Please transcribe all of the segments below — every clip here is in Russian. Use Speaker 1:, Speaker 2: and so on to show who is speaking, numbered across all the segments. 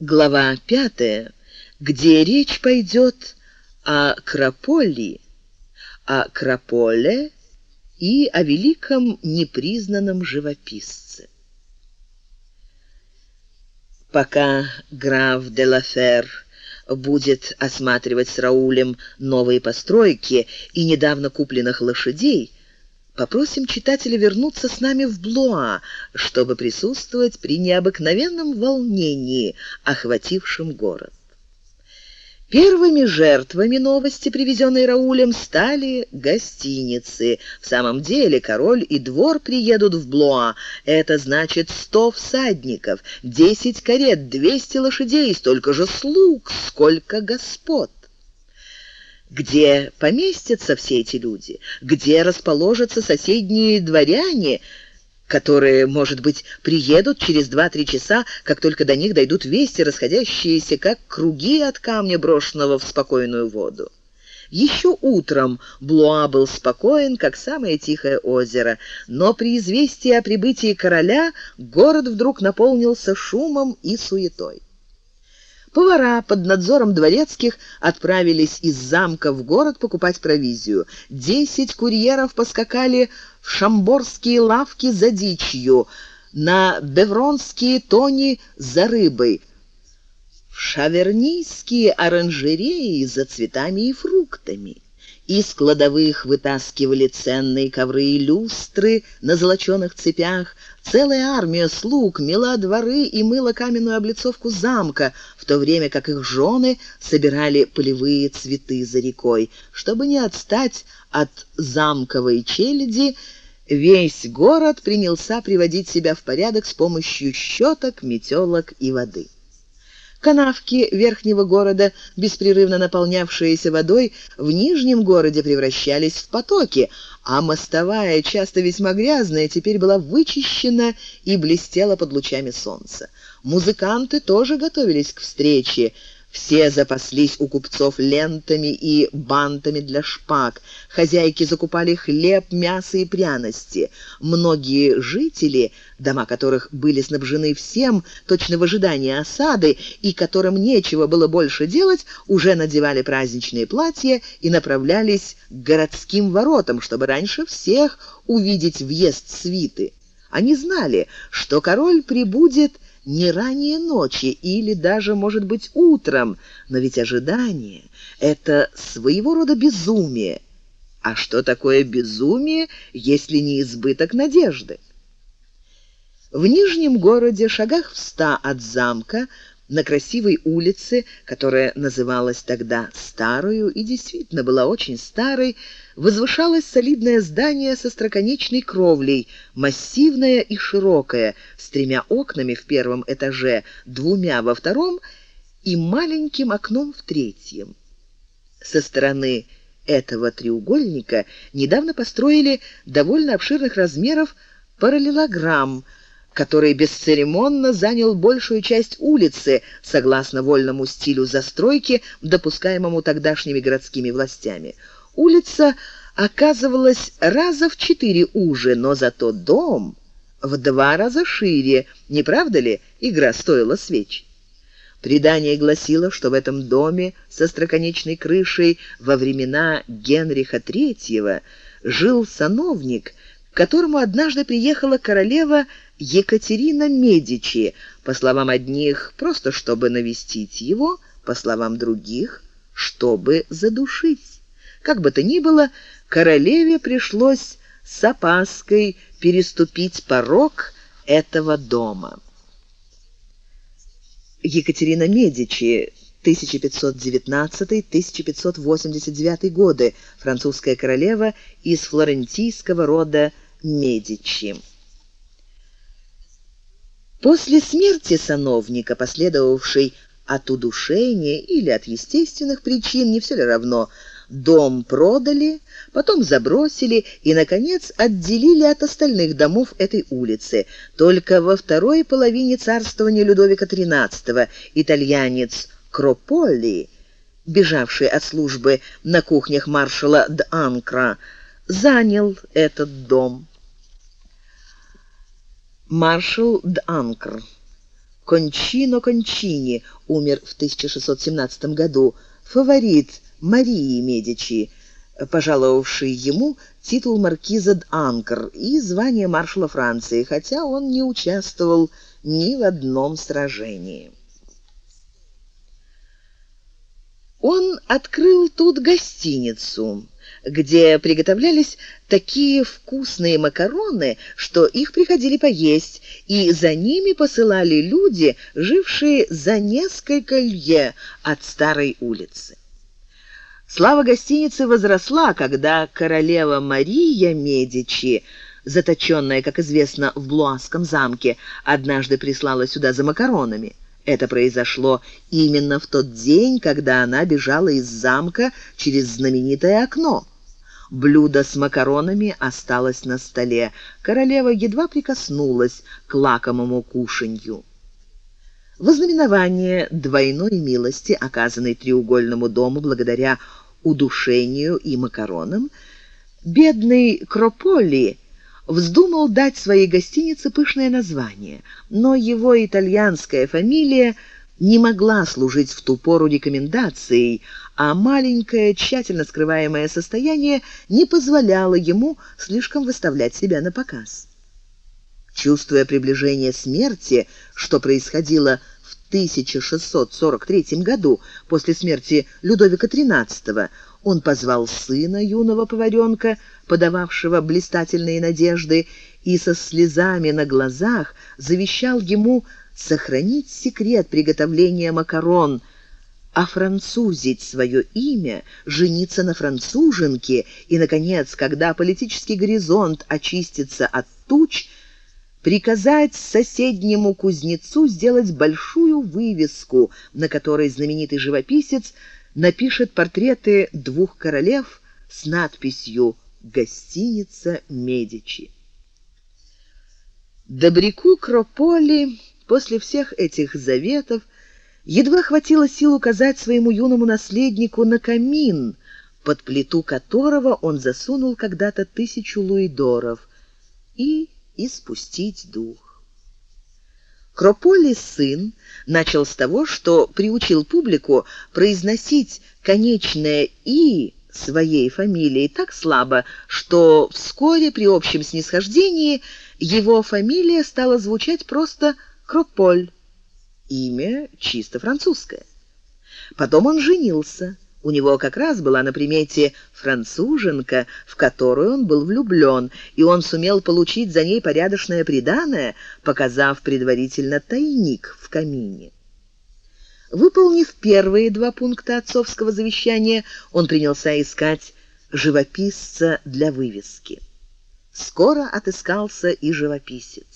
Speaker 1: Глава пятая, где речь пойдет о Краполи, о Краполе и о великом непризнанном живописце. Пока граф де Лафер будет осматривать с Раулем новые постройки и недавно купленных лошадей, попросим читателя вернуться с нами в Блуа, чтобы присутствовать при необыкновенном волнении, охватившем город. Первыми жертвами новости, привезенной Раулем, стали гостиницы. В самом деле король и двор приедут в Блуа. Это значит сто всадников, десять карет, двести лошадей, столько же слуг, сколько господ. Где поместятся все эти люди? Где расположатся соседние дворяне – которые, может быть, приедут через два-три часа, как только до них дойдут вести, расходящиеся, как круги от камня, брошенного в спокойную воду. Еще утром Блуа был спокоен, как самое тихое озеро, но при известии о прибытии короля город вдруг наполнился шумом и суетой. Повара под надзором дворецких отправились из замка в город покупать провизию. Десять курьеров поскакали в шамборские лавки за дичью, на бевронские тони за рыбой, в шавернийские оранжереи за цветами и фруктами. Из кладовых вытаскивали ценные ковры и люстры на золоченых цепях. Целая армия слуг мела дворы и мыла каменную облицовку замка, в то время как их жены собирали полевые цветы за рекой. Чтобы не отстать от замковой челяди, весь город принялся приводить себя в порядок с помощью щеток, метелок и воды. Канавки верхнего города, беспрерывно наполнявшиеся водой, в нижнем городе превращались в потоки, а мостовая, часто весьма грязная, теперь была вычищена и блестела под лучами солнца. Музыканты тоже готовились к встрече. Все запаслись у купцов лентами и бантами для шпаг. Хозяйки закупали хлеб, мясо и пряности. Многие жители, дома которых были снабжены всем, точно в ожидании осады, и которым нечего было больше делать, уже надевали праздничные платья и направлялись к городским воротам, чтобы раньше всех увидеть въезд свиты. Они знали, что король прибудет не ранее ночи или даже, может быть, утром, но ведь ожидание — это своего рода безумие. А что такое безумие, если не избыток надежды? В Нижнем городе, шагах в ста от замка, на красивой улице, которая называлась тогда Старую и действительно была очень старой, возвышалось солидное здание со строконечной кровлей, массивное и широкое, с тремя окнами в первом этаже, двумя во втором и маленьким окном в третьем. Со стороны этого треугольника недавно построили довольно обширных размеров параллелограмм, который бесцеремонно занял большую часть улицы, согласно вольному стилю застройки, допускаемому тогдашними городскими властями. Улица оказывалась раза в четыре уже, но зато дом в два раза шире. Не правда ли, игра стоила свеч? Предание гласило, что в этом доме со строконечной крышей во времена Генриха III жил сановник, к которому однажды приехала королева Екатерина Медичи, по словам одних, просто чтобы навестить его, по словам других, чтобы задушить. Как бы то ни было, королеве пришлось с опаской переступить порог этого дома. Екатерина Медичи 1519-1589 годы, французская королева из флорентийского рода Медичи. После смерти сановника, последовавшей от удушения или от естественных причин, не все ли равно, дом продали, потом забросили и, наконец, отделили от остальных домов этой улицы. Только во второй половине царствования Людовика XIII итальянец Крополли, бежавший от службы на кухнях маршала Д'Анкра, занял этот дом маршал Д'Анкр. Кончино Кончини умер в 1617 году, фаворит Марии Медичи, пожаловавший ему титул маркиза д'Анкр и звание маршала Франции, хотя он не участвовал ни в одном сражении. Он открыл тут гостиницу, где приготовлялись такие вкусные макароны, что их приходили поесть, и за ними посылали люди, жившие за несколько лье от старой улицы. Слава гостиницы возросла, когда королева Мария Медичи, заточенная, как известно, в Блуаском замке, однажды прислала сюда за макаронами. Это произошло именно в тот день, когда она бежала из замка через знаменитое окно. Блюдо с макаронами осталось на столе. Королева едва прикоснулась к лакомому кушанью. В знаменование двойной милости, оказанной треугольному дому благодаря удушению и макаронам, бедный Крополи вздумал дать своей гостинице пышное название, но его итальянская фамилия не могла служить в ту пору рекомендацией, а маленькое, тщательно скрываемое состояние не позволяло ему слишком выставлять себя на показ. Чувствуя приближение смерти, что происходило 1643 году, после смерти Людовика XIII, он позвал сына юного поваренка, подававшего блистательные надежды, и со слезами на глазах завещал ему сохранить секрет приготовления макарон, офранцузить свое имя, жениться на француженке и, наконец, когда политический горизонт очистится от туч, приказать соседнему кузнецу сделать большую вывеску, на которой знаменитый живописец напишет портреты двух королев с надписью «Гостиница Медичи». Добряку Крополи после всех этих заветов едва хватило сил указать своему юному наследнику на камин, под плиту которого он засунул когда-то тысячу луидоров, и испустить дух. Крополи сын начал с того, что приучил публику произносить конечное «и» своей фамилии так слабо, что вскоре при общем снисхождении его фамилия стала звучать просто Крополь. Имя чисто французское. Потом он женился. У него как раз была на примете француженка, в которую он был влюблен, и он сумел получить за ней порядочное приданое, показав предварительно тайник в камине. Выполнив первые два пункта отцовского завещания, он принялся искать живописца для вывески. Скоро отыскался и живописец.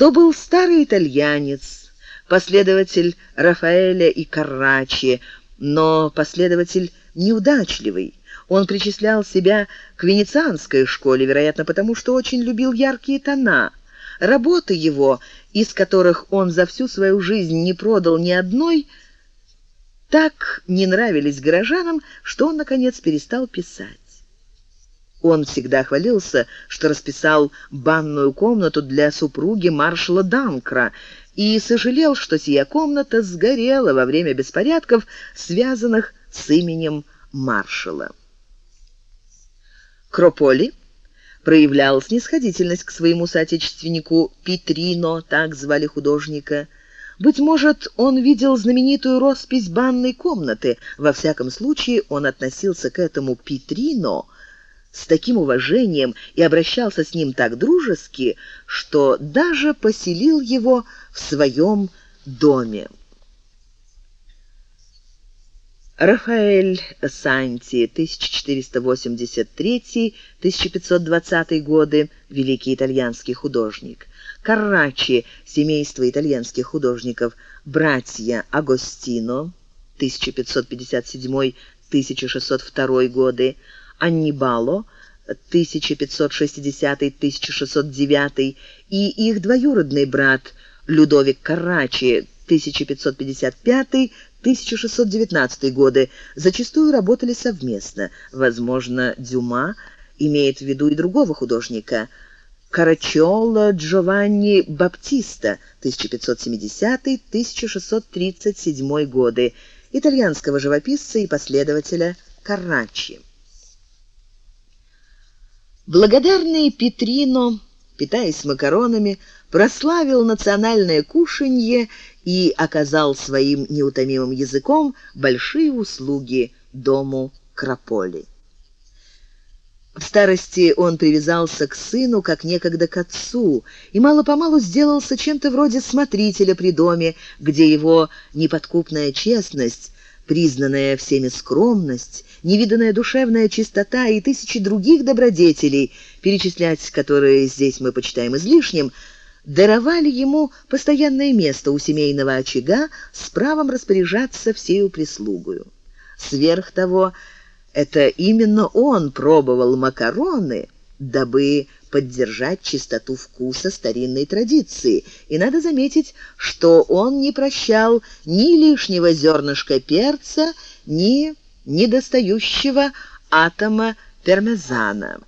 Speaker 1: То был старый итальянец, последователь Рафаэля и Каррачи, но последователь неудачливый. Он причислял себя к венецианской школе, вероятно, потому что очень любил яркие тона. Работы его, из которых он за всю свою жизнь не продал ни одной, так не нравились горожанам, что он, наконец, перестал писать. Он всегда хвалился, что расписал банную комнату для супруги маршала Данкра и сожалел, что сия комната сгорела во время беспорядков, связанных с именем маршала. Крополи проявлял снисходительность к своему соотечественнику Петрино, так звали художника. Быть может, он видел знаменитую роспись банной комнаты. Во всяком случае, он относился к этому Петрино с таким уважением и обращался с ним так дружески, что даже поселил его в своем доме. Рафаэль Санти, 1483-1520 годы, великий итальянский художник. Каррачи, семейство итальянских художников. Братья Агостино, 1557-1602 годы. Аннибало 1560-1609 и их двоюродный брат Людовик Каррачи 1555-1619 годы зачастую работали совместно. Возможно, Дюма имеет в виду и другого художника Карачиоло Джованни Баптиста 1570-1637 годы, итальянского живописца и последователя Карраччи. Благодарный Петрино, питаясь макаронами, прославил национальное кушанье и оказал своим неутомимым языком большие услуги дому Краполи. В старости он привязался к сыну, как некогда к отцу, и мало-помалу сделался чем-то вроде смотрителя при доме, где его неподкупная честность, признанная всеми скромность, невиданная душевная чистота и тысячи других добродетелей, перечислять которые здесь мы почитаем излишним, даровали ему постоянное место у семейного очага с правом распоряжаться всею прислугою. Сверх того, это именно он пробовал макароны, дабы поддержать чистоту вкуса старинной традиции. И надо заметить, что он не прощал ни лишнего зернышка перца, ни недостающего атома пармезана.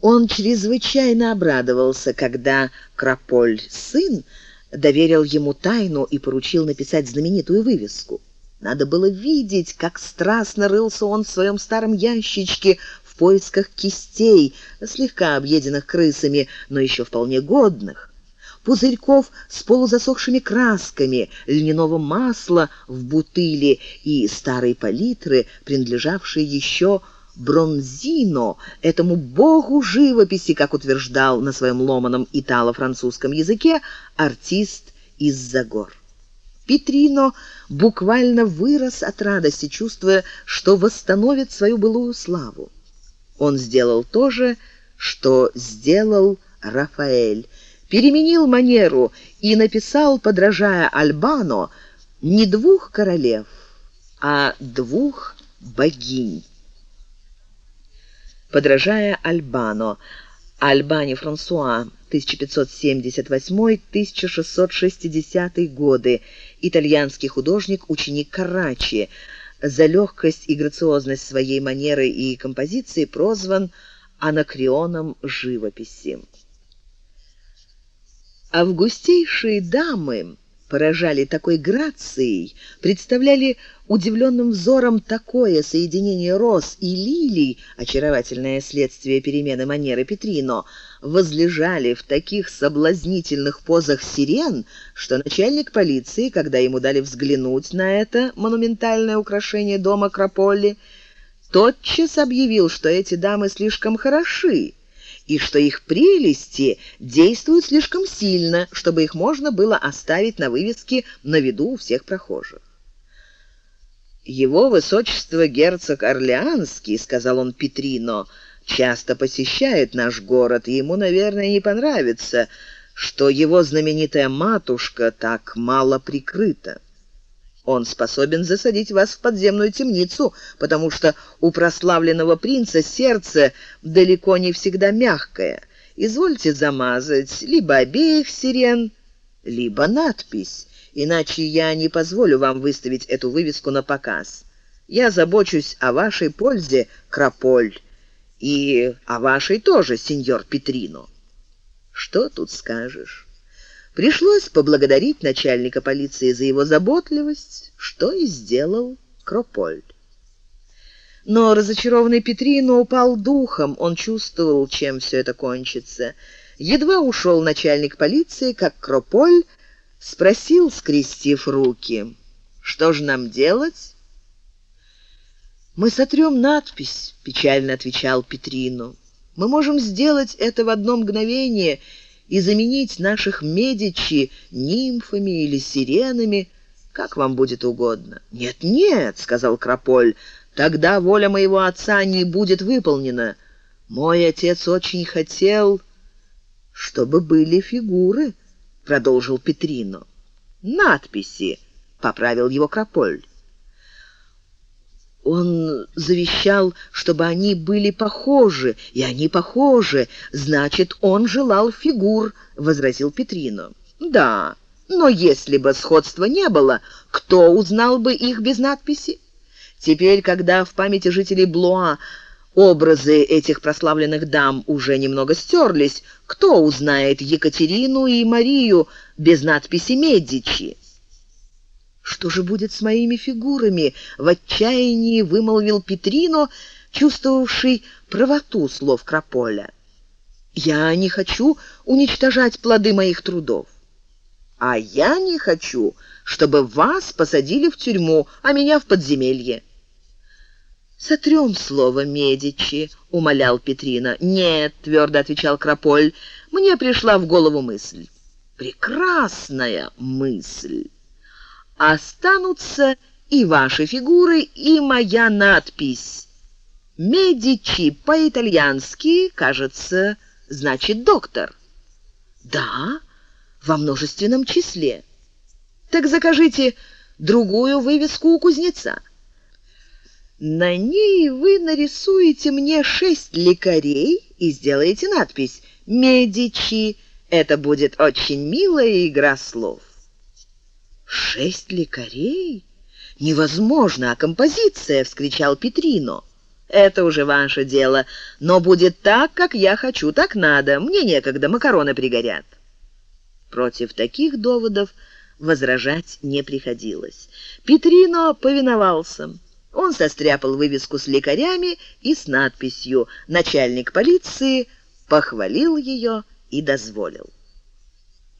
Speaker 1: Он чрезвычайно обрадовался, когда Краполь, сын, доверил ему тайну и поручил написать знаменитую вывеску. Надо было видеть, как страстно рылся он в своем старом ящичке поисках кистей, слегка объеденных крысами, но еще вполне годных, пузырьков с полузасохшими красками, льняного масла в бутыле и старой палитры, принадлежавшей еще Бронзино, этому богу живописи, как утверждал на своем ломаном итало-французском языке артист из-за гор. Петрино буквально вырос от радости, чувствуя, что восстановит свою былую славу. Он сделал то же, что сделал Рафаэль, переменил манеру и написал, подражая Альбано, не двух королев, а двух богинь. Подражая Альбано, Альбани Франсуа 1578-1660 годы, итальянский художник, ученик Карачи. За легкость и грациозность своей манеры и композиции прозван анакреоном живописи. Августейшие дамы поражали такой грацией, представляли удивленным взором такое соединение роз и лилий, очаровательное следствие перемены манеры Петрино, возлежали в таких соблазнительных позах сирен, что начальник полиции, когда ему дали взглянуть на это монументальное украшение дома Краполи, тотчас объявил, что эти дамы слишком хороши, и что их прелести действуют слишком сильно, чтобы их можно было оставить на вывеске на виду у всех прохожих. «Его высочество герцог Орлеанский», — сказал он Петрино, — «часто посещает наш город, и ему, наверное, не понравится, что его знаменитая матушка так мало прикрыта». Он способен засадить вас в подземную темницу, потому что у прославленного принца сердце далеко не всегда мягкое. Извольте замазать либо обеих сирен, либо надпись, иначе я не позволю вам выставить эту вывеску на показ. Я забочусь о вашей пользе, Краполь, и о вашей тоже, сеньор Петрино. Что тут скажешь? Пришлось поблагодарить начальника полиции за его заботливость, что и сделал Крополь. Но разочарованный Петрино упал духом, он чувствовал, чем все это кончится. Едва ушел начальник полиции, как Крополь спросил, скрестив руки, «Что же нам делать?» «Мы сотрем надпись», — печально отвечал Петрино. «Мы можем сделать это в одно мгновение», — и заменить наших Медичи нимфами или сиренами, как вам будет угодно». «Нет, нет», — сказал Крополь, — «тогда воля моего отца не будет выполнена. Мой отец очень хотел, чтобы были фигуры», — продолжил Петрино. «Надписи», — поправил его Крополь. Он завещал, чтобы они были похожи, и они похожи. Значит, он желал фигур, возразил Петрино. Да, но если бы сходства не было, кто узнал бы их без надписи? Теперь, когда в памяти жителей Блуа Образы этих прославленных дам уже немного стерлись. Кто узнает Екатерину и Марию без надписи «Медичи»? «Что же будет с моими фигурами?» — в отчаянии вымолвил Петрино, чувствовавший правоту слов Краполя. «Я не хочу уничтожать плоды моих трудов. А я не хочу, чтобы вас посадили в тюрьму, а меня в подземелье». «Сотрем слово Медичи», — умолял Петрина. «Нет», — твердо отвечал Краполь, — «мне пришла в голову мысль». «Прекрасная мысль! Останутся и ваши фигуры, и моя надпись. Медичи по-итальянски, кажется, значит доктор». «Да, во множественном числе». «Так закажите другую вывеску у кузнеца». На ней вы нарисуете мне шесть лекарей и сделаете надпись «Медичи». Это будет очень милая игра слов. «Шесть лекарей? Невозможно, а композиция!» — вскричал Петрино. «Это уже ваше дело, но будет так, как я хочу, так надо. Мне некогда, макароны пригорят». Против таких доводов возражать не приходилось. Петрино повиновался. Он состряпал вывеску с лекарями и с надписью «Начальник полиции» похвалил ее и дозволил.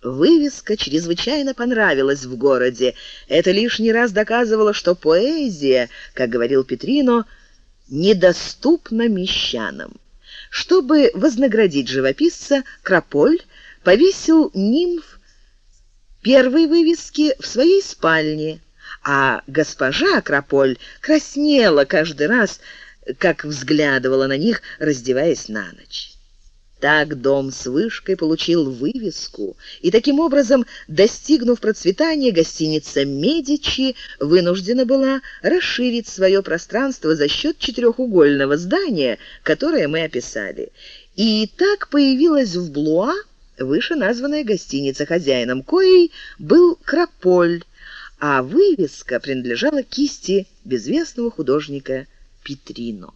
Speaker 1: Вывеска чрезвычайно понравилась в городе. Это лишний раз доказывало, что поэзия, как говорил Петрино, недоступна мещанам. Чтобы вознаградить живописца, Краполь повесил нимф первой вывески в своей спальне, а госпожа Краполь краснела каждый раз, как взглядывала на них, раздеваясь на ночь. Так дом с вышкой получил вывеску, и таким образом, достигнув процветания, гостиница «Медичи» вынуждена была расширить свое пространство за счет четырехугольного здания, которое мы описали. И так появилась в Блуа вышеназванная гостиница, хозяином коей был Краполь, а вывеска принадлежала кисти безвестного художника Петрино.